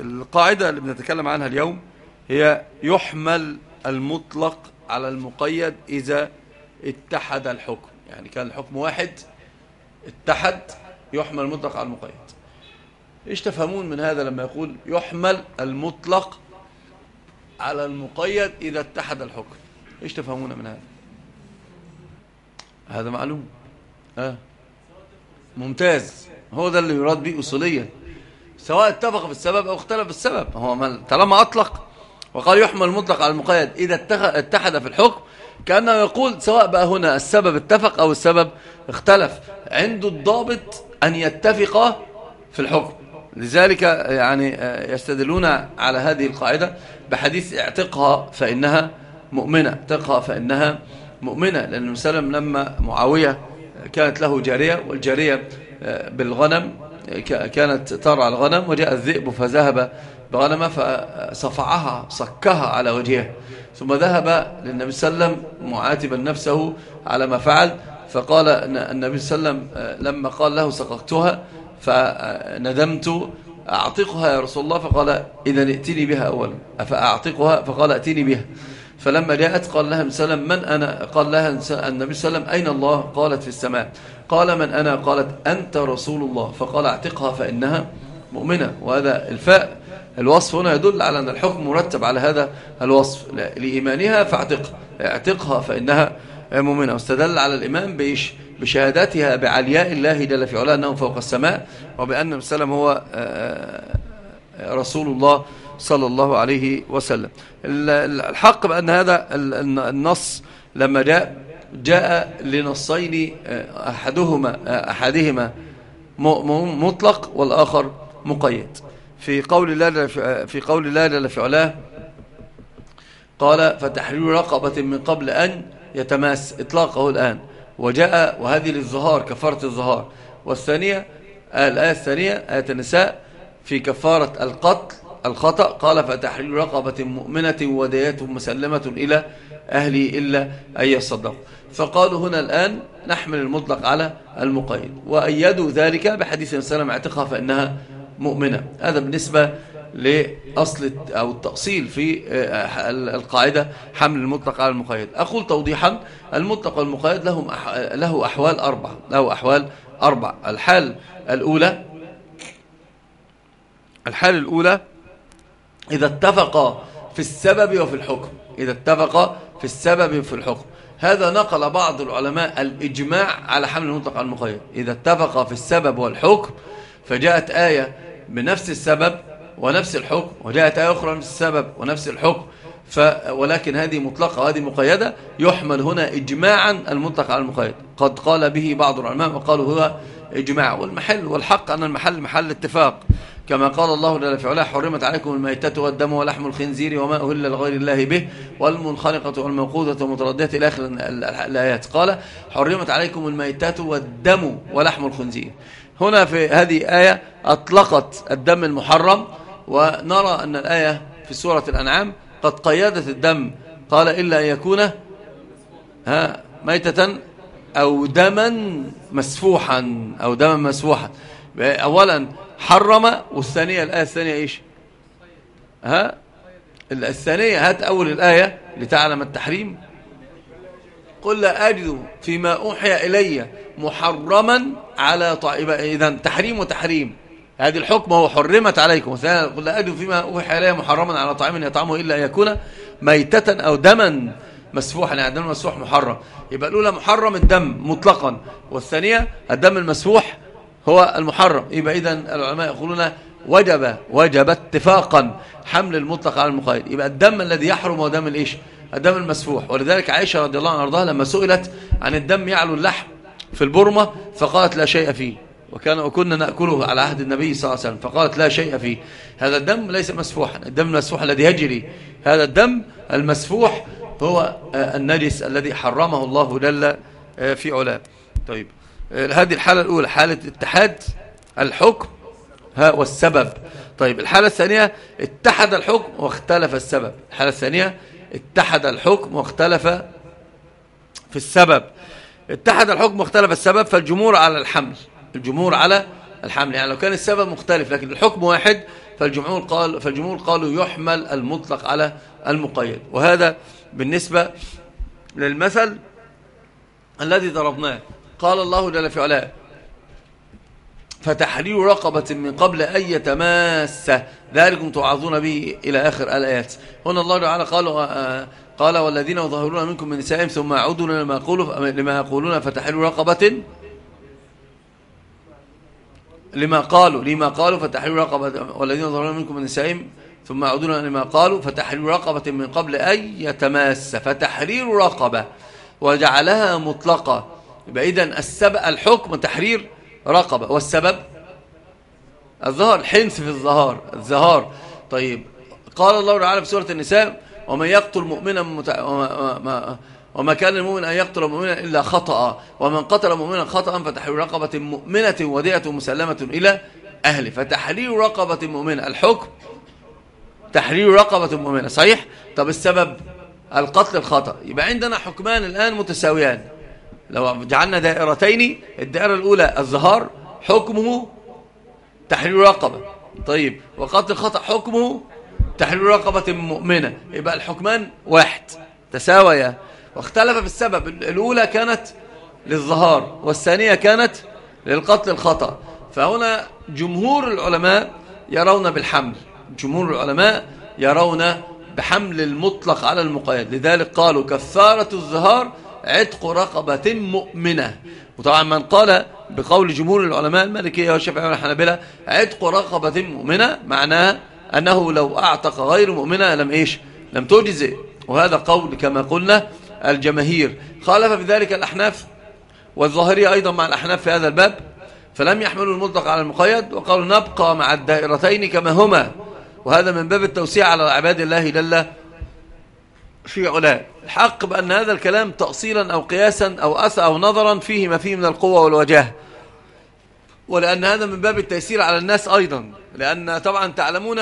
القاعدة اللي بنتكلم عنها اليوم هي يحمل المطلق على المقيد إذا اتحد الحكم. يعني كان الحكم واحد اتحد يحمل المطلق على المقيد. إيش تفهمون من هذا لما يقول يحمل المطلق على المقيد إذا اتحد الحكم؟ إيش تفهمون من هذا؟ هذا معلوم. آه. ممتاز. هو ده اللي يراد به أصوليا. سواء اتفق بالسبب أو اختلف بالسبب. هو طالما أطلق وقال يحمل المطلق على المقيد إذا اتحد في الحكم كأنه يقول سواء بقى هنا السبب اتفق أو السبب اختلف عنده الضابط أن يتفق في الحكم. لذلك يعني يستدلون على هذه القاعدة بحديث اعتقها فإنها مؤمنة. اعتقها فإنها مؤمنة لأن وسلم لما معاوية كانت له جارية والجارية بالغنم كانت ترعى الغنم وجاء الذئب فذهب بغنمة فصفعها صكها على وجهها ثم ذهب للنبي صلى الله عليه وسلم معاتبا نفسه على ما فعل. فقال النبي صلى الله عليه وسلم لما قال له سققتها فندمت أعتقها يا رسول الله؟ فقال إذا ائتني بها أولا. فأعتقها فقال ائتني بها. فلما جاءت قال لها وسلم من أنا؟ قال لها النبي وسلم أين الله؟ قالت في السماء. قال من أنا؟ قالت أنت رسول الله. فقال أعتقها فإنها مؤمنة. وهذا الفاء الوصف هنا يدل على أن الحكم مرتب على هذا الوصف. لإيمانها فاعتقها اعتقها فإنها مؤمنة. واستدل على الإمام بإيش بشهادتها بعلياء الله جل في علاه أنه فوق السماء وبأن السلام هو رسول الله صلى الله عليه وسلم. الحق بأن هذا النص لما جاء جاء لنصين أحدهما أحدهما مطلق والآخر مقيد. في قول الله في قول الله جل في علاه قال فتحرير رقبة من قبل أن يتماس. إطلاقه الآن. وجاء وهذه للظهار كفارة الظهار والثانية الآية الثانية آية النساء في كفارة القتل الخطأ. قال فتحرير رقبة مؤمنة وديات مسلمة إلى أهلي إلا أن يصدقوا. فقالوا هنا الآن نحمل المطلق على المقيد. وأيدوا ذلك بحديث سلم اعتقها فإنها مؤمنة. هذا بالنسبة لأصل أو التأصيل في القاعدة حمل المطلق على المقيد. أقول توضيحا المطلق والمقيد لهم له أحوال أربعة له أحوال أربعة. الحال الأولى الحال الأولى إذا اتفق في السبب وفي الحكم. إذا اتفق في السبب وفي الحكم. هذا نقل بعض العلماء الإجماع على حمل المطلق على المقيد. إذا اتفق في السبب والحكم فجاءت آية بنفس السبب ونفس الحكم وجاءت آية أخرى نفس السبب ونفس الحكم. ف ولكن هذه مطلقة وهذه مقيدة. يحمل هنا إجماعا المطلق على المقيد. قد قال به بعض العلماء وقالوا هو إجماع. والمحل والحق أن المحل محل اتفاق. كما قال الله جل في علاه حرمت عليكم الميتة والدم ولحم الخنزير وما أهل لغير الله به والمنخنقة والموقوذة والمتردية إلى آخر الآيات. قال حرمت عليكم الميتة والدم ولحم الخنزير. هنا في هذه آية أطلقت الدم المحرم ونرى أن الآية في سورة الأنعام قد قيدت الدم. قال إلا أن يكون ها ميتة أو دما مسفوحا أو دما مسفوحا. أولا حرم والثانية الآية الثانية إيش؟ ها؟ الثانية هات أول الآية لتعلم التحريم. قل لا أجد فيما أوحي إلي محرما على طائبة. إذا تحريم وتحريم. هذه الحكم هو حرمت عليكم. قل لا أجد فيما أوحي إلي محرما على طعام يطعمه إلا أن يكون ميتة أو دما مسفوحا. يعني الدم المسفوح محرم. يبقى الأولى محرم الدم مطلقا والثانية الدم المسفوح هو المحرم. يبقى إذن العلماء يقولون وجب وجب اتفاقا حمل المطلق على المقيد يبقى الدم الذي يحرم هو دم الإيش؟ الدم المسفوح. ولذلك عائشة رضي الله عنها وارضاها لما سئلت عن الدم يعلو اللحم في البرمة فقالت لا شيء فيه. وكان وكنا نأكله على عهد النبي صلى الله عليه وسلم فقالت لا شيء فيه. هذا الدم ليس مسفوحا. الدم المسفوح الذي يجري هذا الدم المسفوح هو النجس الذي حرمه الله جل في علاه. طيب. هذه الحالة الأولى حالة اتحاد الحكم ها والسبب. طيب الحالة الثانية اتحد الحكم واختلف السبب. الحالة الثانية اتحد الحكم واختلف في السبب. اتحد الحكم واختلف السبب فالجمهور على الحمل. الجمهور على الحمل. يعني لو كان السبب مختلف لكن الحكم واحد فالجمهور قال فالجمهور قالوا يحمل المطلق على المقيد. وهذا بالنسبة للمثل الذي ضربناه. قال الله جل في علاه فتحرير رقبة من قبل أن يتماس. ذلكم توعظون به إلى آخر الآيات. هنا الله تعالى قال آه، قال والذين يظهرون منكم من نسائهم ثم يعودون لما يقولوا لما يقولون فتحرير رقبة لما قالوا لما قالوا فتحرير رقبة والذين يظهرون منكم من نسائهم ثم يعودون لما قالوا فتحرير رقبة من قبل أن يتماس فتحرير رقبة وجعلها مطلقة. يبقى إذن السبب الحكم تحرير رقبة. والسبب الظهر الحنس في الظهار الظهار طيب قال الله تعالى في سورة النساء ومن يقتل مؤمنا متع... وما... وما كان المؤمن أن يقتل مؤمنا إلا خطأ. ومن قتل مؤمنا خطأ فتحرير رقبة مؤمنة ودية مسلمة إلى أهله. فتحرير رقبة مؤمنة. الحكم؟ تحرير رقبة مؤمنة صحيح؟ طب السبب؟ القتل الخطأ. يبقى عندنا حكمان الآن متساويان. لو جعلنا دائرتين الدائرة الأولى الظهار حكمه تحرير رقبة. طيب وقتل الخطأ حكمه تحرير رقبة مؤمنة. يبقى الحكمان واحد. تساويا. واختلف في السبب. الأولى كانت للظهار والثانية كانت للقتل الخطأ. فهنا جمهور العلماء يرون بالحمل. جمهور العلماء يرون بحمل المطلق على المقيد. لذلك قالوا كفارة الظهار عتق رقبة مؤمنة. وطبعا من قال بقول جمهور العلماء المالكية والشافعية والحنابلة عتق رقبة مؤمنة معناها أنه لو أعتق غير مؤمنة لم إيش؟ لم تجزئ. وهذا قول كما قلنا الجماهير. خالف بذلك الأحناف والظاهرية أيضا مع الأحناف في هذا الباب فلم يحملوا المطلق على المقيد وقالوا نبقى مع الدائرتين كما هما. وهذا من باب التوسيع على عباد الله جل في علاه. الحق بأن هذا الكلام تأصيلا أو قياسا أو أسى أو نظرا فيه ما فيه من القوة والوجاه. ولأن هذا من باب التيسير على الناس أيضا. لأن طبعا تعلمون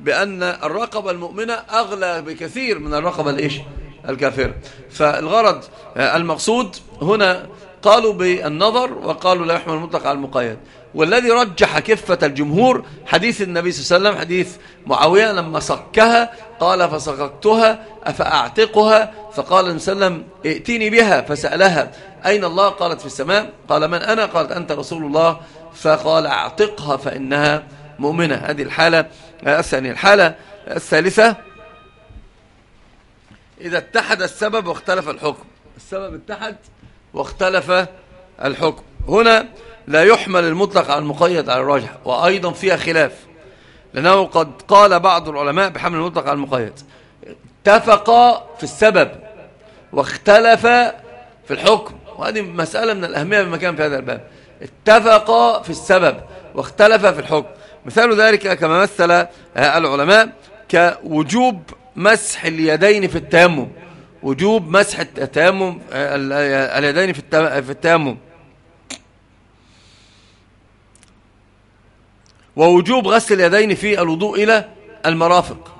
بأن الرقبة المؤمنة أغلى بكثير من الرقبة الإيش؟ الكافرة. فالغرض المقصود هنا قالوا بالنظر وقالوا لا يحمل المطلق على المقيد. والذي رجح كفة الجمهور حديث النبي صلى الله عليه وسلم حديث معاوية لما صكها قال فصككتها أفأعتقها؟ فقال النبي صلى الله عليه وسلم ائتني بها فسألها أين الله؟ قالت في السماء. قال من أنا؟ قالت أنت رسول الله. فقال أعتقها فإنها مؤمنة. هذه الحالة الثانية الحالة. الثالثة إذا اتحد السبب واختلف الحكم. السبب اتحد واختلف الحكم. هنا لا يحمل المطلق على المقيد على الراجح وأيضا فيها خلاف لأنه قد قال بعض العلماء بحمل المطلق على المقيد. اتفق في السبب واختلف في الحكم وهذه مسألة من الأهمية بمكان في هذا الباب. اتفق في السبب واختلف في الحكم. مثال ذلك كما مثل العلماء كوجوب مسح اليدين في التيمم وجوب مسح التيمم اليدين في التيمم. ووجوب غسل اليدين في الوضوء إلى المرافق.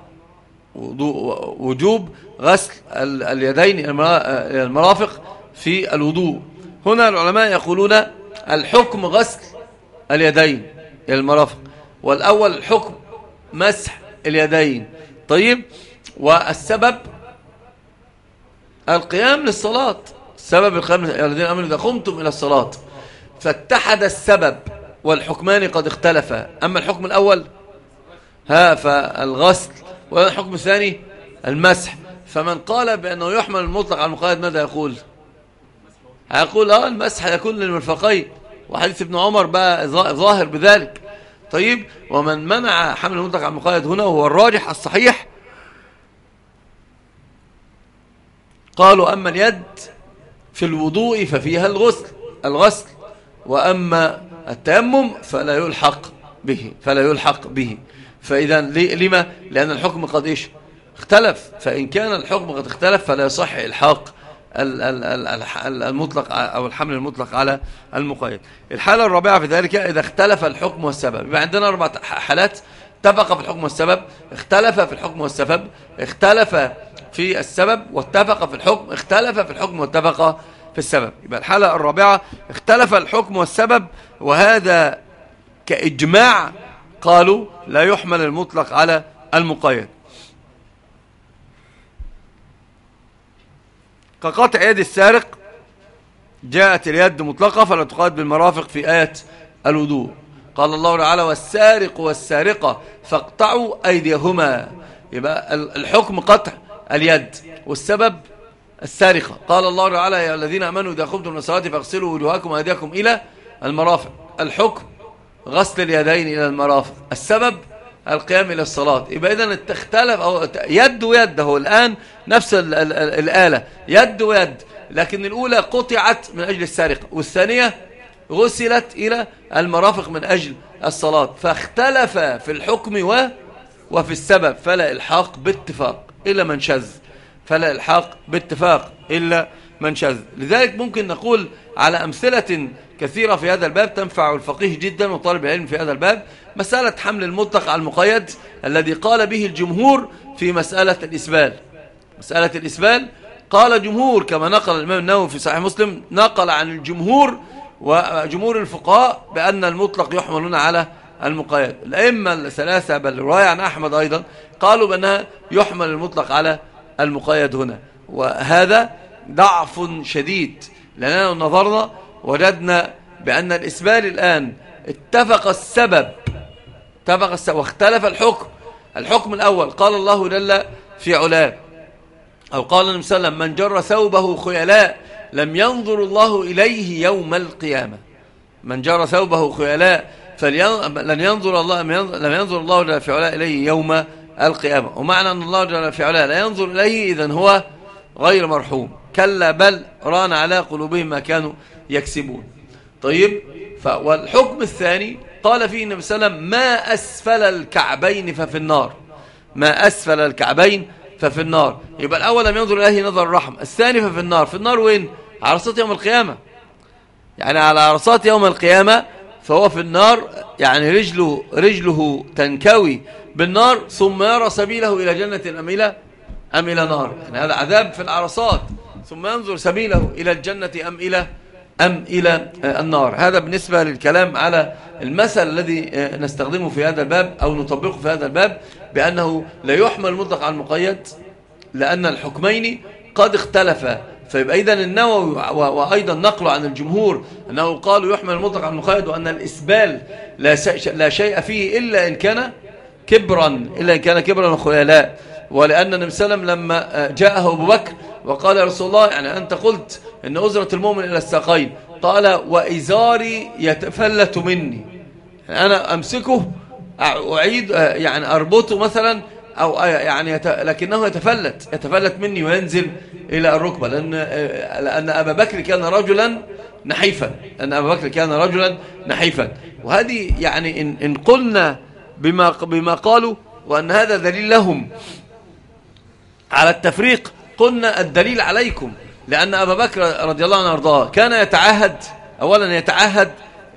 وجوب غسل اليدين إلى المرافق في الوضوء. هنا العلماء يقولون الحكم غسل اليدين إلى المرافق. والأول الحكم مسح اليدين. طيب؟ والسبب؟ القيام للصلاة. سبب القيام الذين أمنوا إذا قمتم إلى الصلاة. فاتحد السبب. والحكمان قد اختلفا. أما الحكم الأول ها فالغسل والحكم الثاني المسح. فمن قال بأنه يحمل المطلق على المقايد ماذا يقول؟ هيقول آه المسح يكون للمرفقين وحديث ابن عمر بقى ظاهر بذلك. طيب ومن منع حمل المطلق على المقايد هنا وهو الراجح الصحيح قالوا أما اليد في الوضوء ففيها الغسل الغسل. وأما التيمم فلا يلحق به فلا يلحق به. فإذا لما؟ لأن الحكم قد إيش؟ اختلف. فإن كان الحكم قد اختلف فلا يصح إلحاق المطلق أو الحمل المطلق على المقيد. الحالة الرابعة في ذلك إذا اختلف الحكم والسبب. يبقى عندنا أربع حالات. اتفق في الحكم والسبب اختلف في الحكم والسبب اختلف في السبب واتفق في الحكم اختلف في الحكم واتفق في السبب. يبقى الحالة الرابعة اختلف الحكم والسبب وهذا كإجماع قالوا لا يحمل المطلق على المقيد. كقطع يد السارق جاءت اليد مطلقة فلا تقاد بالمرافق في آية الوضوء. قال الله تعالى والسارق والسارقة فاقطعوا أيديهما. يبقى الحكم قطع اليد والسبب السارقة. قال الله تعالى يا الذين أمنوا إذا قمتم من الصلاة فاغسلوا وجوهكم وأيديكم إلى المرافق. الحكم غسل اليدين إلى المرافق. السبب القيام إلى الصلاة. يبقى إذن تختلف أو يد ويد. هو الآن نفس ال ال ال الآلة. يد ويد. لكن الأولى قطعت من أجل السارقة. والثانية غسلت إلى المرافق من أجل الصلاة. فاختلف في الحكم و وفي السبب. فلا إلحاق باتفاق إلا من شذ. فلا الحاق باتفاق إلا من شذ. لذلك ممكن نقول على أمثلة كثيرة في هذا الباب تنفع الفقيه جدا وطالب العلم في هذا الباب. مسألة حمل المطلق على المقيد الذي قال به الجمهور في مسألة الإسبال. مسألة الإسبال قال جمهور كما نقل الإمام النووي في صحيح مسلم نقل عن الجمهور وجمهور الفقهاء بأن المطلق يحملون على المقيد. الأئمة الثلاثة بل رواية عن أحمد أيضا قالوا بأنها يحمل المطلق على المقيد هنا. وهذا ضعف شديد لأننا نظرنا وجدنا بأن الإسبال الآن اتفق السبب اتفق السبب واختلف الحكم. الحكم الأول قال الله جل في علاه أو قال النبي صلى الله عليه وسلم من جر ثوبه خيلاء لم ينظر الله إليه يوم القيامة. من جر ثوبه خيلاء فلن ينظر الله لم ينظر الله في علاه إليه يوم القيامة. ومعنى أن الله جل في علاه لا ينظر إليه إذن هو غير مرحوم. كلا بل ران على قلوبهم ما كانوا يكسبون. طيب والحكم الثاني قال فيه النبي صلى الله عليه وسلم ما أسفل الكعبين ففي النار. ما أسفل الكعبين ففي النار. يبقى الأول لم ينظر إليه نظر الرحم. الثاني ففي النار. في النار وين؟ عرصات يوم القيامة. يعني على عرصات يوم القيامة فهو في النار يعني رجله, رجله تنكوي بالنار ثم يرى سبيله إلى جنة أم إلى, أم إلى نار. يعني هذا عذاب في العرصات. ثم ينظر سبيله إلى الجنة أم إلى أم إلى النار. هذا بالنسبة للكلام على المثل الذي نستخدمه في هذا الباب أو نطبقه في هذا الباب بأنه لا يحمل المطلق على المقيد لأن الحكمين قد اختلفا. فيبقى إذن النووي وأيضا نقل عن الجمهور أنه قالوا يحمل المطلق على المقيد وأن الإسبال لا شيء فيه إلا إن كان كبرا إلا إن كان كبرا وخيلاء ولأن النبي صلى الله عليه وسلم لما جاءه أبو بكر وقال يا رسول الله يعني أنت قلت أن أزرة المؤمن إلى الساقين. قال وإزاري يتفلت مني. يعني أنا أمسكه أعيد يعني أربطه مثلا أو يعني يت... لكنه يتفلت يتفلت مني وينزل إلى الركبة لأن, لأن أبا بكر كان رجلا نحيفا لأن أبا بكر كان رجلا نحيفا. وهذه يعني إن, إن قلنا بما, بما قالوا وأن هذا دليل لهم على التفريق قلنا الدليل عليكم لأن أبا بكر رضي الله عنه أرضاه كان يتعهد أولا يتعهد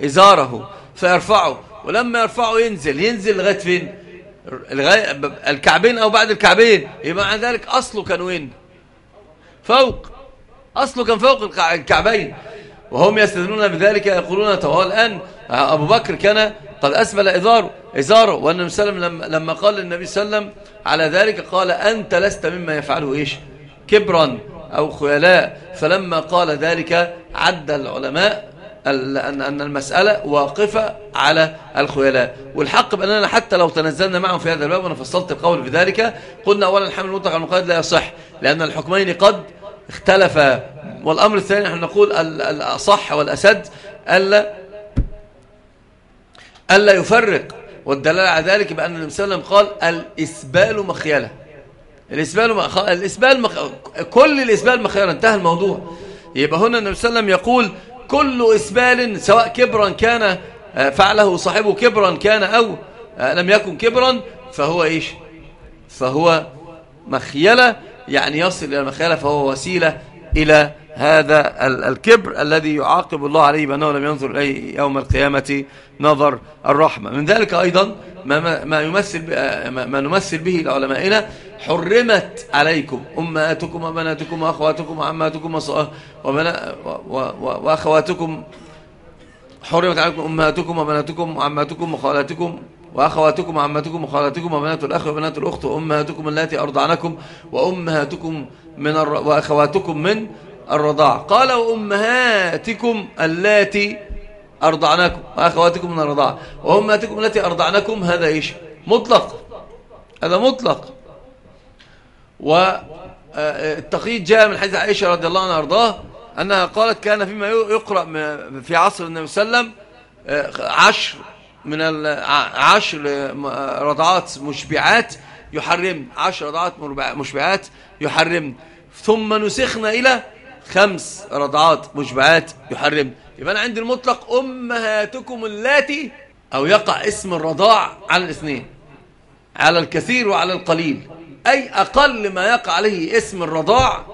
إزاره فيرفعه ولما يرفعه ينزل ينزل لغاية فين الكعبين أو بعد الكعبين. يبقى مع ذلك أصله كان وين؟ فوق. أصله كان فوق الكعبين. وهم يستدلون بذلك يقولون تو الآن أبو بكر كان قد أسفل إزاره إزاره وأن النبي صلى الله عليه وسلم لما قال للنبي صلى الله عليه وسلم على ذلك قال أنت لست مما يفعله إيش؟ كبرا أو خيلاء. فلما قال ذلك عد العلماء أن المسألة واقفة على الخيلاء. والحق بأننا حتى لو تنزلنا معهم في هذا الباب وأنا فصلت القول في ذلك قلنا أولا الحمل المطلق على المقيد لا يصح لأن الحكمين قد اختلفا. والأمر الثاني نحن نقول الأصح والأسد ألا ألا يفرق. والدلالة على ذلك بأن النبي صلى الله عليه وسلم قال الإسبال مخيلة. الإسبال مخ... الإسبال مخ... كل الإسبال مخيلة. انتهى الموضوع. يبقى هنا النبي صلى الله عليه وسلم يقول كل إسبال سواء كبرا كان آه، فعله صاحبه كبرا كان أو آه، لم يكن كبرا فهو إيش؟ فهو مخيلة يعني يصل إلى المخيلة فهو وسيلة إلى هذا الكبر الذي يعاقب الله عليه بأنه لم ينظر إليه يوم القيامة نظر الرحمة. من ذلك أيضا ما, ما, يمثل ما نمثل به لعلمائنا حرمت عليكم أمهاتكم وبناتكم وأخواتكم وعماتكم وأخواتكم حرمت عليكم أمهاتكم وبناتكم وعماتكم وخالاتكم وأخواتكم وعماتكم وخالاتكم وبنات الأخ وبنات الأخت وأمهاتكم التي أرضعنكم وأمهاتكم من الر... وأخواتكم من الرضاع. قال وأمهاتكم التي أرضعنكم وأخواتكم من الرضاع. وأمهاتكم التي أرضعنكم هذا إيش؟ مطلق. هذا مطلق. والتقييد جاء من حديث عائشة رضي الله عنها أرضاه أنها قالت كان فيما يقرأ في عصر النبي صلى الله عليه وسلم عشر من عشر رضعات مشبعات يحرم. عشر رضعات مشبعات يحرم. ثم نسخنا إلى خمس رضعات مشبعات يحرم. يبقى أنا عندي المطلق أمهاتكم اللاتي أو يقع اسم الرضاع على الاثنين. على الكثير وعلى القليل. أي أقل ما يقع عليه اسم الرضاع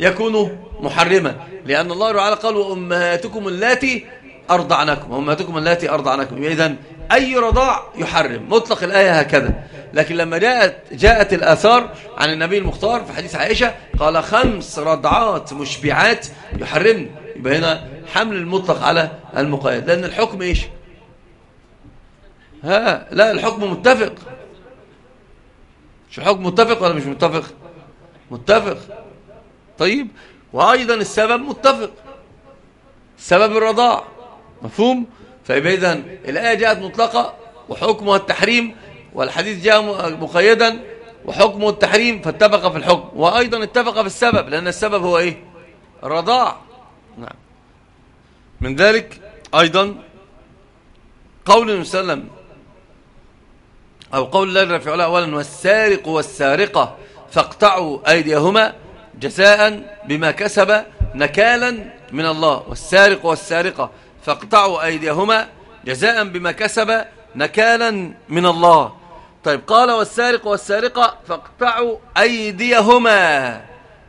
يكون محرما. لأن الله تعالى قال وأمهاتكم اللاتي أرضعنكم. أمهاتكم اللاتي أرضعنكم. إذا أي رضاع يحرم. مطلق الآية هكذا. لكن لما جاءت, جاءت الآثار عن النبي المختار في حديث عائشة قال خمس رضعات مشبعات يحرم يبقى هنا حمل المطلق على المقيد لأن الحكم إيش؟ ها لا الحكم متفق. مش الحكم متفق ولا مش متفق؟ متفق. طيب وأيضا السبب متفق. سبب الرضاع. مفهوم؟ فيبقى إذا الآية جاءت مطلقة وحكمها التحريم والحديث جاء مقيدا وحكمه التحريم فاتفق في الحكم وأيضا اتفق في السبب لأن السبب هو إيه؟ الرضاع. نعم. من ذلك أيضا قول النبي صلى الله عليه وسلم أو قول الله الله أولا والسارق والسارقة فاقطعوا أيديهما جزاء بما كسب نكالا من الله والسارق والسارقة فاقطعوا أيديهما جزاء بما كسب نكالا من الله. طيب قال والسارق والسارقة فاقطعوا أيديهما.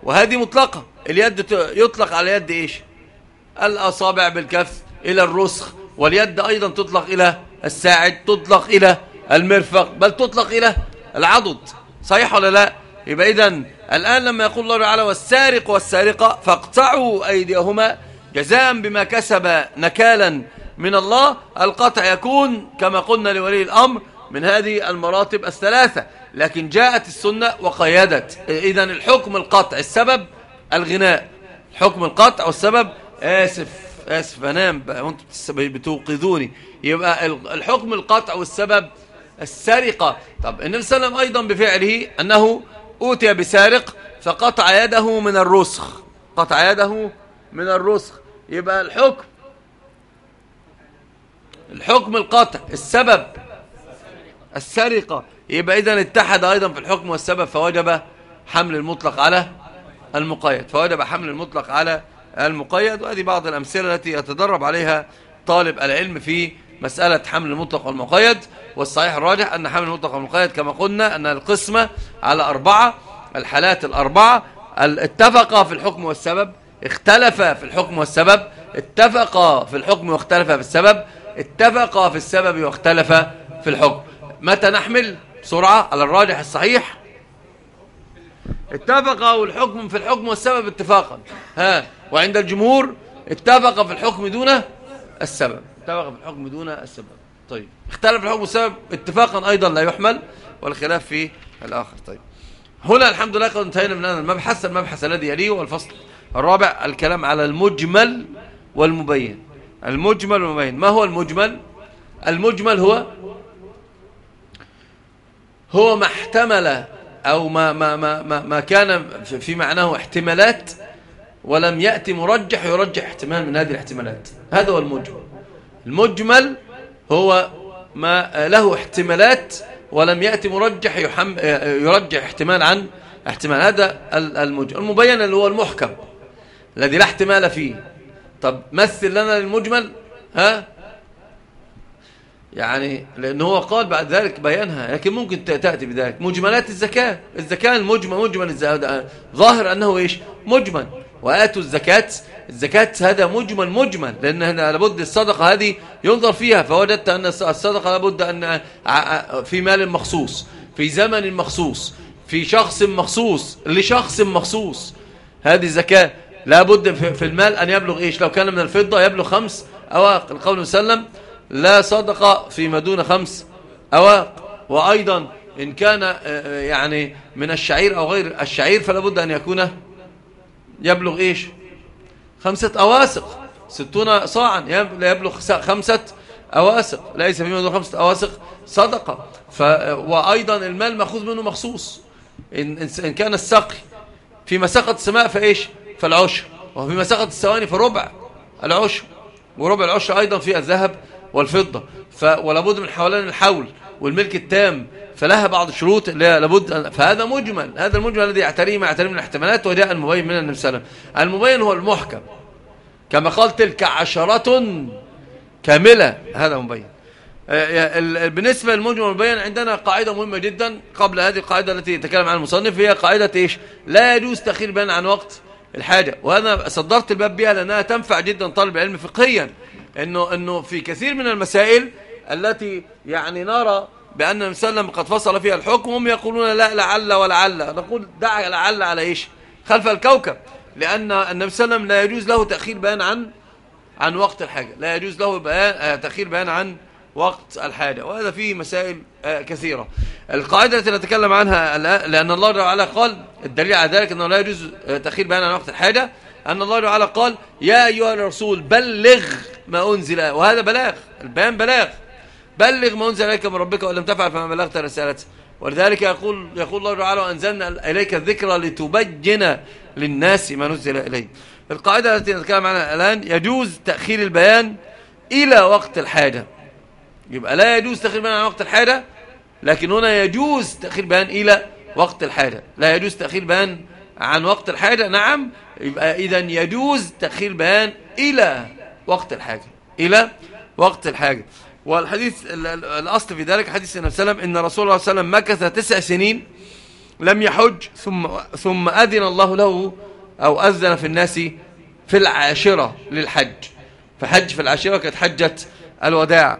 وهذه مطلقة. اليد يطلق على يد إيش؟ الأصابع بالكف إلى الرسخ واليد أيضا تطلق إلى الساعد تطلق إلى المرفق بل تطلق إلى العضد. صحيح ولا لا؟ يبقى إذن الآن لما يقول الله تعالى والسارق والسارقة فاقطعوا أيديهما جزاء بما كسب نكالا من الله. القطع يكون كما قلنا لولي الأمر من هذه المراتب الثلاثة لكن جاءت السنة وقيدت. إذا الحكم القطع السبب الغناء. حكم القطع والسبب آسف آسف أنام وأنتم بتوقظوني. يبقى الحكم القطع والسبب السرقة. طب النبي صلى الله عليه وسلم أيضا بفعله أنه أوتي بسارق فقطع يده من الرسخ. قطع يده من الرسخ. يبقى الحكم. الحكم القطع السبب. السرقة. يبقى إذا اتحد أيضا في الحكم والسبب فوجب حمل المطلق على المقيد. فوجب حمل المطلق على المقيد وهذه بعض الأمثلة التي يتدرب عليها طالب العلم في مسألة حمل المطلق والمقيد. والصحيح الراجح أن حمل المطلق والمقيد كما قلنا أن القسمة على أربعة الحالات الأربعة اتفق في الحكم والسبب اختلف في الحكم والسبب اتفق في الحكم واختلف في السبب اتفق في السبب واختلف في الحكم. متى نحمل؟ بسرعة على الراجح الصحيح. اتفق الحكم في الحكم والسبب اتفاقا. ها وعند الجمهور اتفق في الحكم دون السبب. اتفق في الحكم دون السبب. طيب اختلف الحكم والسبب اتفاقا أيضا لا يحمل والخلاف في الآخر. طيب هنا الحمد لله قد انتهينا من هذا المبحث المبحث الذي يليه والفصل الرابع الكلام على المجمل والمبين. المجمل والمبين. ما هو المجمل؟ المجمل هو هو ما احتمل أو ما, ما, ما, ما, ما كان في معناه احتمالات ولم يأتي مرجح يرجح احتمال من هذه الاحتمالات. هذا هو المجمل. المجمل هو ما له احتمالات ولم يأتي مرجح يرجح احتمال عن احتمال. هذا المجمل. المبين اللي هو المحكم. الذي لا احتمال فيه. طب مثل لنا المجمل؟ ها؟ يعني لأن هو قال بعد ذلك بيانها لكن ممكن تأتي بذلك. مجملات الزكاة. الزكاة المجمل مجمل ظاهر أنه إيش؟ مجمل. وآتوا الزكاة الزكاة هذا مجمل مجمل لأن هنا لابد الصدقة هذه ينظر فيها. فوجدت أن الصدقة لابد أن في مال مخصوص في زمن مخصوص في شخص مخصوص لشخص مخصوص. هذه الزكاة لابد في المال أن يبلغ إيش؟ لو كان من الفضة يبلغ خمس أواق. القول وسلم لا صدقة فيما دون خمس أواق. وأيضا إن كان آه، آه، يعني من الشعير أو غير الشعير فلا بد أن يكون يبلغ إيش؟ خمسة أواسق. ستون صاعا يبلغ خمسة أواسق. ليس فيما دون خمسة أواسق صدقة ف وأيضا المال مأخوذ منه مخصوص. إن, إن كان السقي في مساقة السماء فإيش؟ فالعشر. وفي مساقة الثواني فربع العشر. وربع العشر أيضا في الذهب والفضة. ف ولا بد من حولان الحول والملك التام. فلها بعض الشروط لابد فهذا مجمل. هذا المجمل الذي يعتريه ما يعتريه من الاحتمالات وجاء المبين من النبي صلى الله عليه وسلم. المبين هو المحكم. كما قال تلك عشرة كاملة. هذا مبين. آه، بالنسبة للمجمل والمبين عندنا قاعدة مهمة جدا قبل هذه القاعدة التي يتكلم عنها المصنف. هي قاعدة إيش؟ لا يجوز تأخير بيان عن وقت. الحاجة. وأنا صدرت الباب بها لأنها تنفع جدا طالب العلم فقهيا. إنه, إنه في كثير من المسائل التي يعني نرى بأن وسلم قد فصل فيها الحكم هم يقولون لا لعل ولعل. نقول دع لعل على إيش؟ خلف الكوكب. لأن النبي صلى الله عليه وسلم لا يجوز له تأخير بيان عن عن وقت الحاجة. لا يجوز له بيان آه، تأخير بيان عن وقت الحاجة. وهذا فيه مسائل آه، كثيرة. القاعدة التي نتكلم عنها لأن الله تعالى قال الدليل على ذلك أنه لا يجوز آه، تأخير بيان عن وقت الحاجة أن الله تعالى قال يا أيها الرسول بلغ ما أنزل وهذا بلاغ البيان بلاغ. بلغ ما أنزل إليك من ربك وإن لم تفعل فما بلغت رسالته. ولذلك يقول يقول الله تعالى وأنزلنا إليك الذكر لتبين للناس ما نزل إليه القاعدة التي نتكلم عنها الآن يجوز تأخير البيان إلى وقت الحاجة. يبقى لا يجوز تأخير البيان عن وقت الحاجة لكن هنا يجوز تأخير البيان إلى وقت الحاجة. لا يجوز تأخير البيان عن وقت الحاجة نعم يبقى إذا يجوز تأخير البيان إلى وقت الحاجة. إلى وقت الحاجة. والحديث الأصل في ذلك حديث النبي صلى الله عليه وسلم إن رسول الله صلى الله عليه وسلم مكث تسع سنين لم يحج ثم, ثم أذن الله له أو أذن في الناس في العاشرة للحج. فحج في العاشرة كانت حجة الوداع.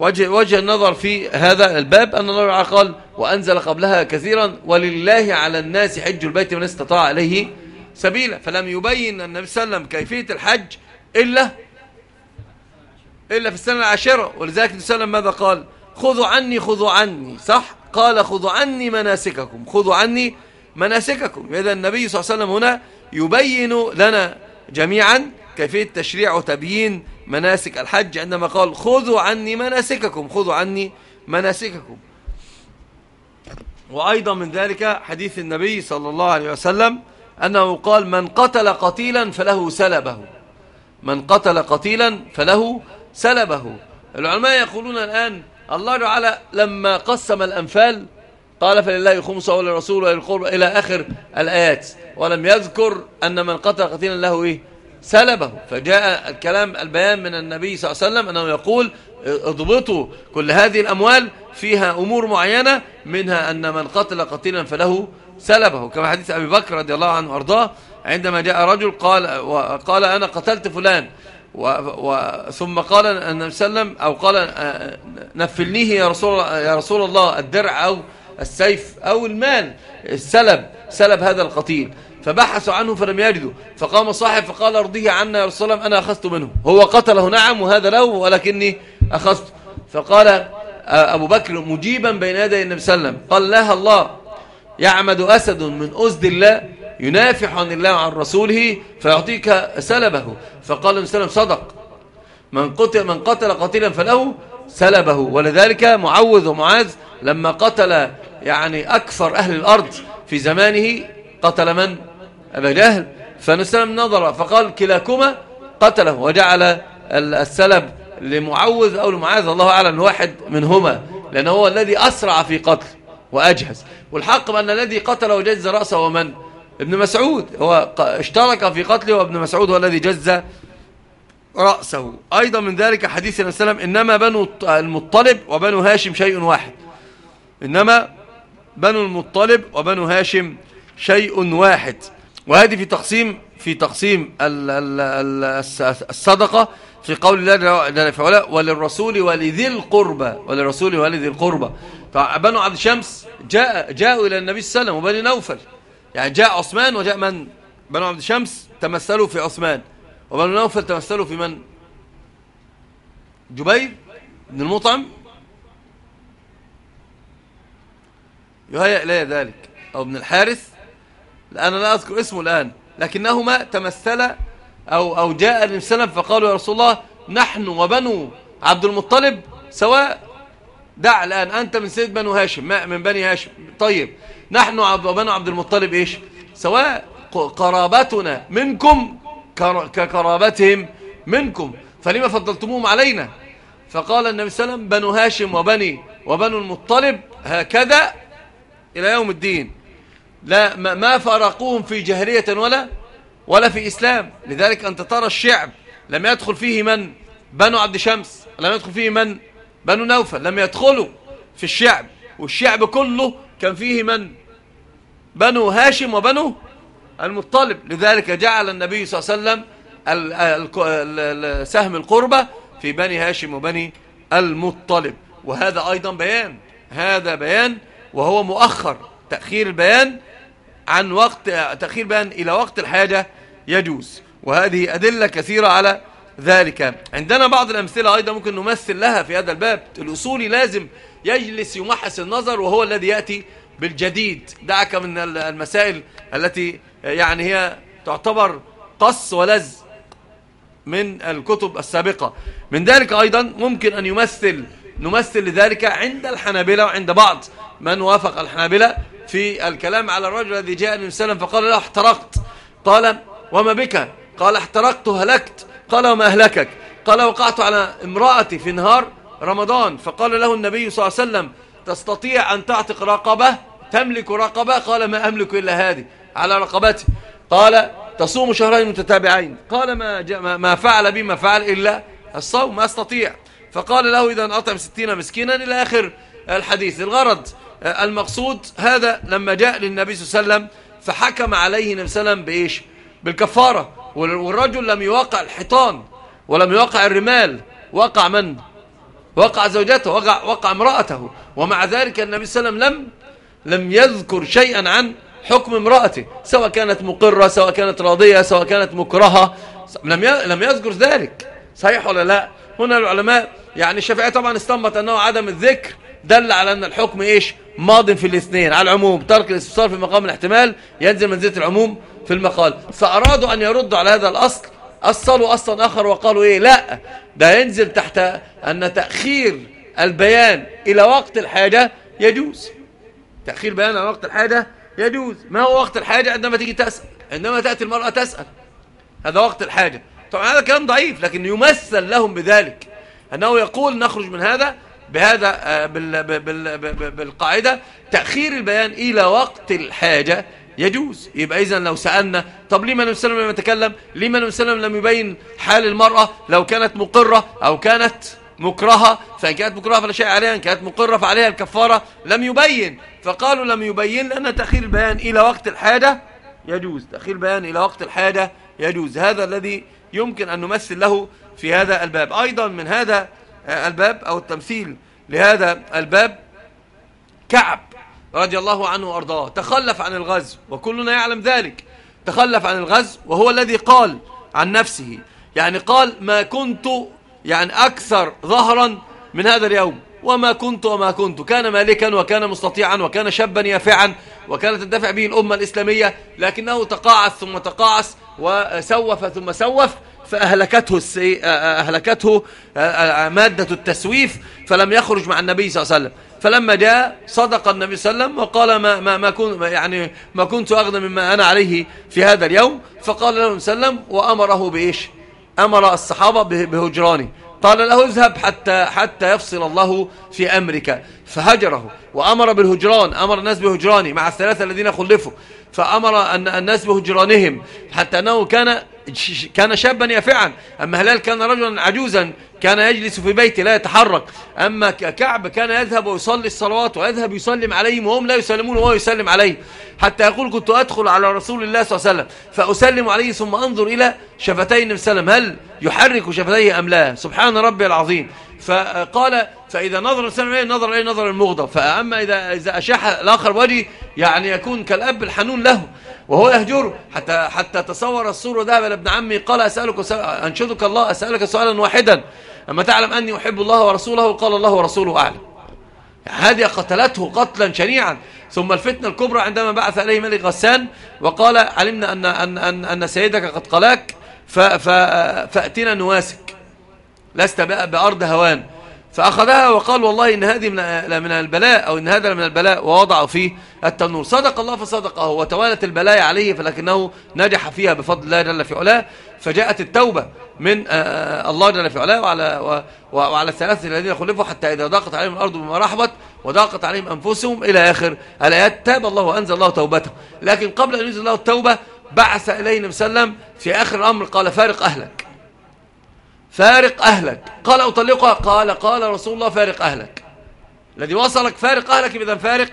وجه, وجه النظر في هذا الباب أن الله قال وأنزل قبلها كثيرا ولله على الناس حج البيت من استطاع عليه سبيلا. فلم يبين النبي صلى الله عليه وسلم كيفية الحج إلا إلا في السنة العاشرة. ولذلك النبي صلى الله عليه وسلم ماذا قال؟ خذوا عني خذوا عني. صح؟ قال خذوا عني مناسككم. خذوا عني مناسككم. إذا النبي صلى الله عليه وسلم هنا يبين لنا جميعا كيفية تشريع وتبيين مناسك الحج عندما قال خذوا عني مناسككم خذوا عني مناسككم. وأيضا من ذلك حديث النبي صلى الله عليه وسلم أنه قال من قتل قتيلا فله سلبه. من قتل قتيلا فله سلبه. العلماء يقولون الآن الله تعالى لما قسم الأنفال قال فلله خمسه وللرسول وللقرب إلى آخر الآيات. ولم يذكر أن من قتل قتيلا له إيه؟ سلبه. فجاء الكلام البيان من النبي صلى الله عليه وسلم أنه يقول اضبطوا كل هذه الأموال فيها أمور معينة منها أن من قتل قتيلا فله سلبه. كما حديث أبي بكر رضي الله عنه وأرضاه عندما جاء رجل قال, وقال أنا قتلت فلان و و ثم قال النبي صلى الله عليه وسلم أو قال آه، نفلنيه يا رسول, يا رسول الله الدرع أو السيف أو المال السلب سلب هذا القتيل. فبحثوا عنه فلم يجدوا. فقام صاحب فقال أرضيه عنا يا رسول الله أنا أخذت منه هو قتله نعم وهذا له ولكني أخذت. فقال أبو بكر مجيبا بين يدي النبي صلى الله عليه وسلم. قال لها الله يعمد أسد من أسد الله ينافح عن الله وعن رسوله فيعطيك سلبه. فقال النبي صلى الله عليه وسلم صدق. من قتل, من قتل قتيلا فله سلبه. ولذلك معوذ ومعاذ لما قتل يعني أكثر أهل الأرض في زمانه قتل من؟ أبا جهل. فنسلم نظر فقال كلاكما قتله وجعل السلب لمعوذ أو لمعاذ الله أعلم واحد منهما لأنه هو الذي أسرع في قتل وأجهز. والحق بأن الذي قتل وجز رأسه ومن؟ ابن مسعود. هو اشترك في قتله وابن مسعود هو الذي جز رأسه. أيضا من ذلك حديث النبي صلى الله عليه وسلم إنما بنو المطلب وبنو هاشم شيء واحد. إنما بنو المطلب وبنو هاشم شيء واحد. وهذه في تقسيم في تقسيم الصدقة في قول الله وللرسول ولذي القربى. وللرسول ولذي القربى. بنو عبد الشمس جاء جاءوا إلى النبي صلى الله عليه وسلم وبني نوفل. يعني جاء عثمان وجاء من؟ بنو عبد الشمس تمثلوا في عثمان وبنو نوفل تمثلوا في من؟ جبير بن المطعم. يهيأ إلي ذلك. أو ابن الحارث. أنا لا أذكر اسمه الآن. لكنهما تمثل أو, أو جاء وسلم فقالوا يا رسول الله نحن وبنو عبد المطلب سواء. دع الآن أنت من سيد بنو هاشم من بني هاشم. طيب نحن وبنو عبد المطلب إيش؟ سواء قرابتنا منكم كقرابتهم منكم. فلما فضلتموهم علينا؟ فقال النبي صلى الله عليه وسلم بنو هاشم وبني وبنو المطلب هكذا إلى يوم الدين. لا ما فارقوهم في جاهلية ولا ولا في إسلام. لذلك أنت ترى الشعب لم يدخل فيه من؟ بنو عبد شمس. لم يدخل فيه من؟ بنو نوفل. لم يدخلوا في الشعب. والشعب كله كان فيه من؟ بنو هاشم وبنو المطلب. لذلك جعل النبي صلى الله عليه وسلم سهم القربة في بني هاشم وبني المطلب. وهذا أيضا بيان. هذا بيان وهو مؤخر تأخير البيان عن وقت تأخير بيان إلى وقت الحاجة يجوز. وهذه أدلة كثيرة على ذلك. عندنا بعض الأمثلة أيضا ممكن نمثل لها في هذا الباب. الأصولي لازم يجلس يمحس النظر وهو الذي يأتي بالجديد. دعك من المسائل التي يعني هي تعتبر قص ولز من الكتب السابقة. من ذلك أيضا ممكن أن يمثل نمثل لذلك عند الحنابلة وعند بعض من وافق الحنابلة في الكلام على الرجل الذي جاء النبي صلى الله عليه وسلم فقال له احترقت. قال وما بك؟ قال احترقت هلكت قال وما أهلكك؟ قال وقعت على امرأتي في نهار رمضان. فقال له النبي صلى الله عليه وسلم تستطيع أن تعتق رقبة؟ تملك رقبة؟ قال ما أملك إلا هذه على رقبتي. قال تصوم شهرين متتابعين. قال ما, ما فعل بي ما فعل إلا الصوم ما أستطيع. فقال له إذا أطعم ستين مسكينا إلى آخر الحديث. الغرض المقصود هذا لما جاء للنبي صلى الله عليه وسلم فحكم عليه النبي صلى الله عليه وسلم بإيش؟ بالكفارة. والرجل لم يوقع الحيطان ولم يوقع الرمال. وقع من؟ وقع زوجته وقع, وقع امرأته. ومع ذلك النبي صلى الله عليه وسلم لم لم يذكر شيئا عن حكم امرأته سواء كانت مقرة سواء كانت راضية سواء كانت مكرهة. لم لم يذكر ذلك. صحيح ولا لا؟ هنا العلماء يعني الشافعي طبعا استنبط أنه عدم الذكر. دل على أن الحكم إيش؟ ماض في الاثنين على العموم. ترك الاستفسار في مقام الاحتمال ينزل منزلة العموم في المقال. فأرادوا أن يردوا على هذا الأصل أصلوا أصلا آخر وقالوا إيه؟ لا. ده ينزل تحت أن تأخير البيان إلى وقت الحاجة يجوز. تأخير بيان إلى وقت الحاجة يجوز. ما هو وقت الحاجة؟ عندما تيجي تسأل. عندما تأتي المرأة تسأل. هذا وقت الحاجة. طبعا هذا كلام ضعيف لكن يمثل لهم بذلك. أنه يقول نخرج من هذا بهذا آه، بالقاعدة تأخير البيان إلى وقت الحاجة يجوز. يبقى إذن لو سألنا طب لما النبي صلى الله عليه وسلم لم يتكلم؟ لما النبي صلى الله عليه وسلم لم يبين حال المرأة؟ لو كانت مقرة أو كانت مكرهة فإن كانت مكرهة فلا شيء عليها إن كانت مقرة فعليها الكفارة لم يبين. فقالوا لم يبين لأن تأخير البيان إلى وقت الحاجة يجوز. تأخير البيان إلى وقت الحاجة يجوز. هذا الذي يمكن أن نمثل له في هذا الباب. أيضا من هذا الباب أو التمثيل لهذا الباب كعب رضي الله عنه وأرضاه. تخلف عن الغزو وكلنا يعلم ذلك. تخلف عن الغزو وهو الذي قال عن نفسه. يعني قال ما كنت يعني أكثر ظهرا من هذا اليوم. وما كنت وما كنت. كان مالكا وكان مستطيعا وكان شابا يافعا وكانت تدفع به الأمة الإسلامية. لكنه تقاعس ثم تقاعس وسوف ثم سوف. فأهلكته. أهلكته مادة التسويف فلم يخرج مع النبي صلى الله عليه وسلم. فلما جاء صدق النبي صلى الله عليه وسلم وقال ما, ما, ما, كنت يعني ما كنت أغنى مما أنا عليه في هذا اليوم. فقال له عليه وسلم وأمره بإيش؟ أمر الصحابة بهجرانه. قال له اذهب حتى حتى يفصل الله في أمرك. فهجره وأمر بالهجران أمر الناس بهجرانه مع الثلاثة الذين خلفوا. فأمر أن الناس بهجرانهم حتى أنه كان كان شابا يافعا. أما هلال كان رجلا عجوزا كان يجلس في بيته لا يتحرك. أما كعب كان يذهب ويصلي الصلوات ويذهب يسلم عليهم وهم لا يسلمون وهو يسلم عليه حتى يقول كنت أدخل على رسول الله صلى الله عليه وسلم فأسلم عليه ثم أنظر إلى شفتي النبي صلى الله عليه وسلم هل يحرك شفتيه أم لا؟ سبحان ربي العظيم. فقال فإذا نظر الإنسان إليه نظر إليه نظر المغضب. فأما إذا, إذا أشاح الآخر وجهي يعني يكون كالأب الحنون له وهو يهجره حتى حتى تصور الصورة ذهب إلى ابن عمي قال أسألك أنشدك الله أسألك سؤالا واحدا. أما تعلم أني أحب الله ورسوله؟ قال الله ورسوله أعلم. هذه قتلته قتلا شنيعا. ثم الفتنة الكبرى عندما بعث إليه ملك غسان وقال علمنا أن, أن, أن, أن سيدك قد قلاك فأتنا نواسك. لست بأرض هوان. فأخذها وقال والله إن هذه من البلاء أو إن هذا من البلاء ووضعه فيه التنور. صدق الله فصدقه وتوالت البلايا عليه فلكنه نجح فيها بفضل الله جل في علاه. فجاءت التوبة من الله جل في علاه وعلى, وعلى الثلاثة الذين خلفوا حتى إذا ضاقت عليهم الأرض بما رحبت وضاقت عليهم أنفسهم إلى آخر الآيات. تاب الله وأنزل الله توبته. لكن قبل أن ينزل الله التوبة بعث إليه وسلم في آخر الأمر قال فارق أهلك. فارق أهلك. قال أطلقها. قال قال رسول الله فارق أهلك. الذي وصلك فارق أهلك إذا فارق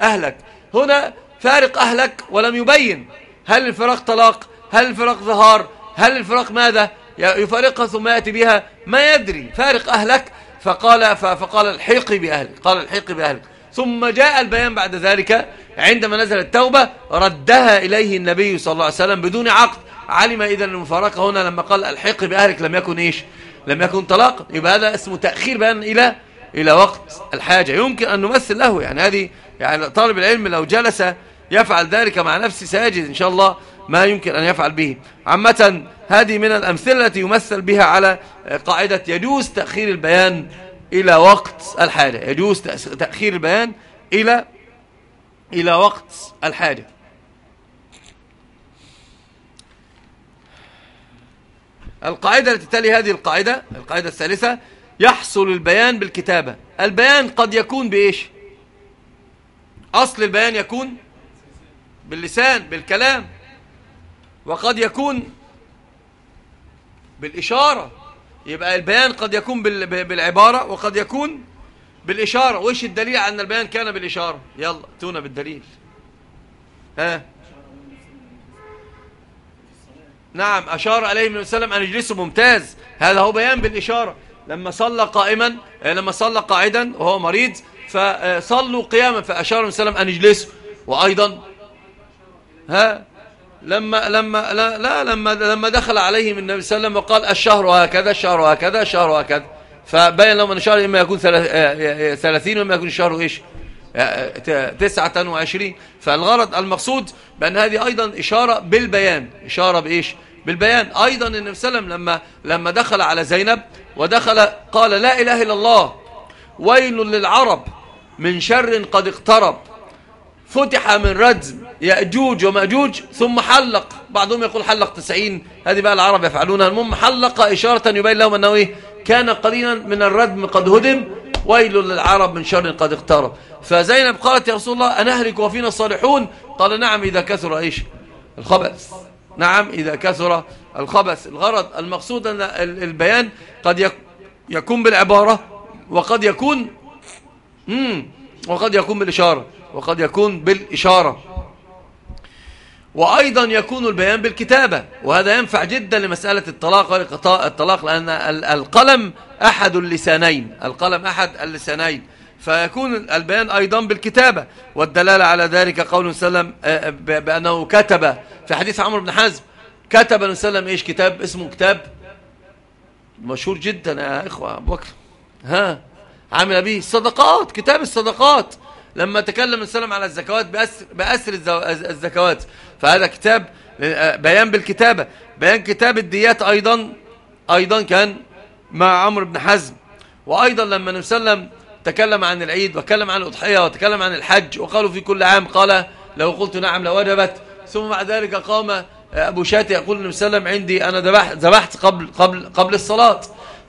أهلك. هنا فارق أهلك ولم يبين. هل الفراق طلاق؟ هل الفراق ظهار؟ هل الفراق ماذا؟ يفارقها ثم يأتي بها. ما يدري. فارق أهلك. فقال فقال الحقي بأهلك. قال الحقي بأهلك. ثم جاء البيان بعد ذلك. عندما نزل التوبة ردها إليه النبي صلى الله عليه وسلم بدون عقد. علم إذا المفارقة هنا لما قال الحق بأهلك لم يكن إيش؟ لم يكن طلاق. يبقى هذا اسمه تأخير بيان إلى إلى وقت الحاجة. يمكن أن نمثل له يعني هذه يعني طالب العلم لو جلس يفعل ذلك مع نفسه سيجد إن شاء الله ما يمكن أن يفعل به. عامة هذه من الأمثلة التي يمثل بها على قاعدة يجوز تأخير البيان إلى وقت الحاجة. يجوز تأخير البيان إلى إلى وقت الحاجة. القاعدة التي تلي هذه القاعدة القاعدة الثالثة يحصل البيان بالكتابة. البيان قد يكون بإيش؟ أصل البيان يكون باللسان بالكلام. وقد يكون بالإشارة. يبقى البيان قد يكون بالعبارة وقد يكون بالإشارة. وإيش الدليل أن البيان كان بالإشارة؟ يلا تونا بالدليل. ها؟ نعم أشار عليه النبي صلى الله عليه وسلم أن يجلسه ممتاز. هذا هو بيان بالإشارة. لما صلى قائما آه، لما صلى قاعدا وهو مريض فصلوا قياما فأشار النبي صلى الله عليه وسلم أن يجلسه وأيضا ها لما لما لا, لا لما لما دخل عليهم النبي صلى الله عليه وسلم وقال الشهر هكذا الشهر هكذا الشهر هكذا. فبين لهم أن الشهر إما يكون 30 وإما يكون الشهر إيش؟ 29 فالغرض المقصود بأن هذه أيضا إشارة بالبيان. إشارة بإيش؟ بالبيان. أيضا النبي صلى الله عليه وسلم لما لما دخل على زينب ودخل قال لا إله إلا الله. ويل للعرب من شر قد اقترب. فتح من ردم يأجوج ومأجوج ثم حلق. بعضهم يقول حلق تسعين. هذه بقى العرب يفعلونها. المهم حلق إشارة يبين لهم أنه إيه؟ كان قليلا من الردم قد هدم. ويل للعرب من شر قد اقترب. فزينب قالت يا رسول الله أنهلك وفينا الصالحون؟ قال نعم إذا كثر إيش؟ الخبث. نعم إذا كثر الخبث. الغرض المقصود أن البيان قد يكون بالعبارة وقد يكون وقد يكون بالإشارة وقد يكون بالإشارة. وأيضا يكون البيان بالكتابة وهذا ينفع جدا لمسألة الطلاق الطلاق لأن القلم أحد اللسانين القلم أحد اللسانين. فيكون البيان أيضا بالكتابة والدلالة على ذلك قول سلم آه، بأنه كتب في حديث عمرو بن حزم كتب صلى إيش كتاب؟ اسمه كتاب مشهور جدا يا إخوة أبو بكر. ها عمل به الصدقات كتاب الصدقات. لما تكلم السلام على الزكوات بأسر, بأسر الزكوات. فهذا كتاب بيان بالكتابة. بيان كتاب الديات أيضا أيضا كان مع عمرو بن حزم. وأيضا لما النبي صلى الله عليه وسلم تكلم عن العيد وتكلم عن الأضحية وتكلم عن الحج وقالوا في كل عام قال لو قلت نعم لوجبت. ثم بعد ذلك قام أبو شات يقول النبي صلى الله عليه وسلم عندي أنا ذبحت قبل قبل قبل الصلاة.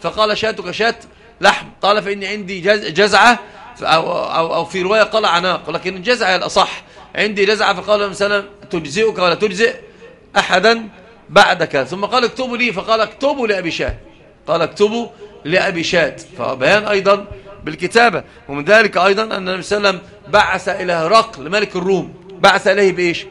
فقال شاتك شات لحم. قال فإني عندي جزعة أو, أو, أو في رواية قال عناق ولكن الجزعة الأصح. عندي جزعة فقال مثلا تجزئك؟ ولا تجزئ أحدا بعدك. ثم قال اكتبوا لي. فقال اكتبوا لأبي شاه قال اكتبوا لأبي شاد فبيان أيضا بالكتابة. ومن ذلك أيضا أن النبي صلى الله عليه وسلم بعث إلى هرقل ملك الروم. بعث إليه بإيش؟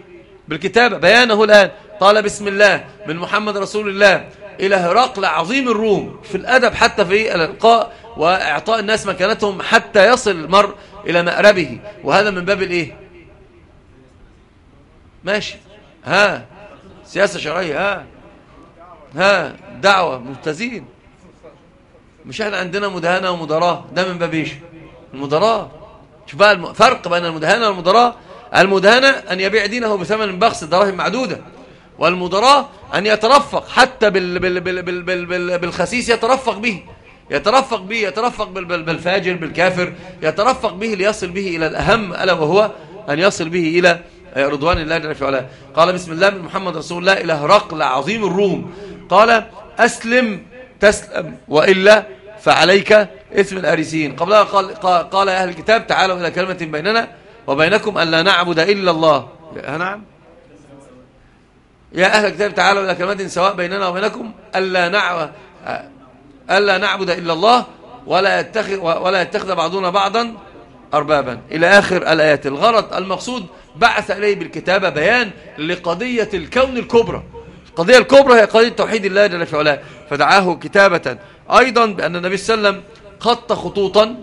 بالكتابة. بيانه الآن. قال بسم الله من محمد رسول الله. إلى هرقل عظيم الروم. في الأدب حتى في الإلقاء وإعطاء الناس مكانتهم حتى يصل المرء إلى مأربه. وهذا من باب الإيه؟ ماشي. ها. سياسة شرعية ها. ها. دعوة ممتازين مش إحنا عندنا مدهنة ومدراء. ده من باب إيش المدراء. شوف بقى الفرق بين المدهنة والمدراء. المدهنة أن يبيع دينه بثمن بخس دراهم معدودة. والمدراء أن يترفق حتى بال بال بال بال بال بال بالخسيس يترفق به. يترفق به يترفق بالفاجر بالكافر. يترفق به ليصل به إلى الأهم ألا وهو أن يصل به إلى رضوان الله جل في علاه قال بسم الله من محمد رسول الله إلى هرقل عظيم الروم. قال أسلم تسلم وإلا فعليك اسم الأريسين. قبلها قال, قال أهل الكتاب تعالوا إلى كلمة بيننا وبينكم أن لا نعبد إلا الله. نعم. يا أهل الكتاب تعالوا إلى كلمة سواء بيننا وبينكم ألا نعبد ألا نعبد إلا الله ولا يتخذ, ولا يتخذ بعضنا بعضا أربابا. إلى آخر الآيات. الغرض المقصود بعث إليه بالكتابة بيان لقضية الكون الكبرى. القضية الكبرى هي قضية توحيد الله جل في علاه فدعاه كتابة أيضا بأن النبي صلى الله عليه وسلم خط خطوطا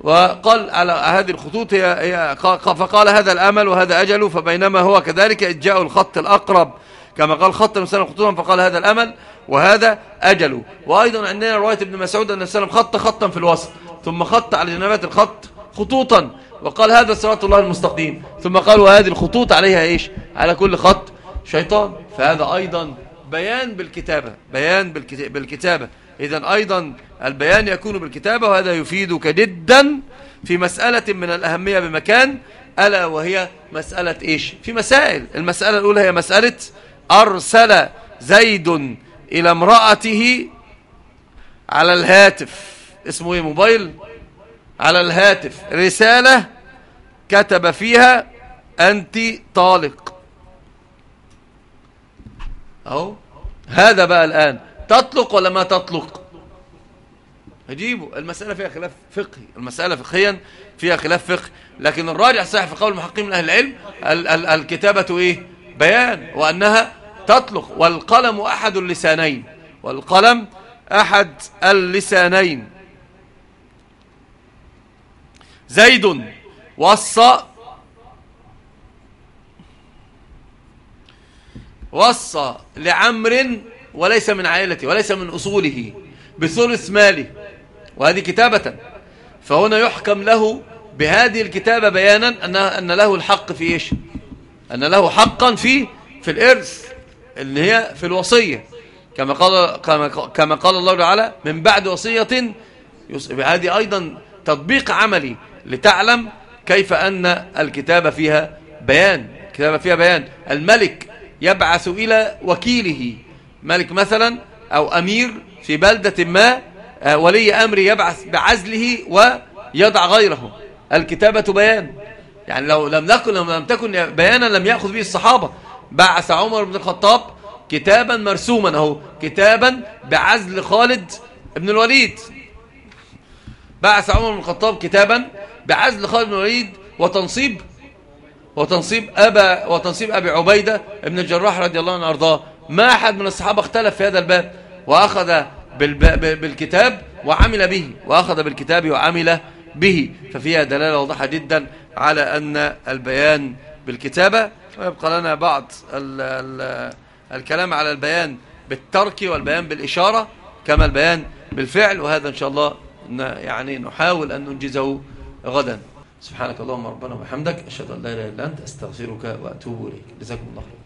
وقال على هذه الخطوط هي, هي فقال هذا الأمل وهذا أجله فبينما هو كذلك إذ الخط الأقرب. كما قال خط المسلم خطوطا فقال هذا الأمل وهذا أجله وأيضا عندنا رواية ابن مسعود أن السلام خط خطا في الوسط ثم خط على جنبات الخط خطوطا. وقال هذا صراط الله المستقيم. ثم قال وهذه الخطوط عليها إيش؟ على كل خط شيطان. فهذا أيضا بيان بالكتابة بيان بالكتابة. إذا أيضا البيان يكون بالكتابة وهذا يفيدك جدا في مسألة من الأهمية بمكان. ألا وهي مسألة إيش؟ في مسائل. المسألة الأولى هي مسألة أرسل زيد إلى امرأته على الهاتف. اسمه إيه؟ موبايل. على الهاتف. رسالة كتب فيها أنت طالق. أهو هذا بقى الآن. تطلق ولا ما تطلق؟ هجيبه المسألة فيها خلاف فقهي. المسألة فقهيا فيها خلاف فقهي. لكن الراجع صحيح في قول المحققين من أهل العلم ال ال الكتابة إيه؟ بيان. وأنها تطلق. والقلم أحد اللسانين. والقلم أحد اللسانين. زيد وصى وصى لعمر وليس من عائلته وليس من أصوله بثلث ماله وهذه كتابة. فهنا يحكم له بهذه الكتابة بيانا أن, أن له الحق في إيش؟ أن له حقا في في الإرث اللي هي في الوصية. كما قال, كما, كما قال الله تعالى من بعد وصية هذه أيضا تطبيق عملي لتعلم كيف أن الكتابة فيها بيان. الكتابة فيها بيان. الملك يبعث إلى وكيله. ملك مثلا أو أمير في بلدة ما آه، ولي أمر يبعث بعزله ويضع غيره. الكتابة بيان. يعني لو لم نكن لم تكن بيانا لم يأخذ به الصحابة. بعث عمر بن الخطاب كتابا مرسوما. أهو كتابا بعزل خالد بن الوليد. بعث عمر بن الخطاب كتابا بعزل خالد بن الوليد وتنصيب وتنصيب أبا وتنصيب أبي عبيدة ابن الجراح رضي الله عنه أرضاه ما أحد من الصحابة اختلف في هذا الباب وأخذ بالكتاب وعمل به وأخذ بالكتاب وعمل به. ففيها دلالة واضحة جدا على أن البيان بالكتابة ويبقى لنا بعض ال ال الكلام على البيان بالترك والبيان بالإشارة كما البيان بالفعل وهذا إن شاء الله يعني نحاول أن ننجزه غدا. سبحانك اللهم ربنا وبحمدك أشهد أن لا إله إلا أنت أستغفرك وأتوب إليك. جزاكم الله خير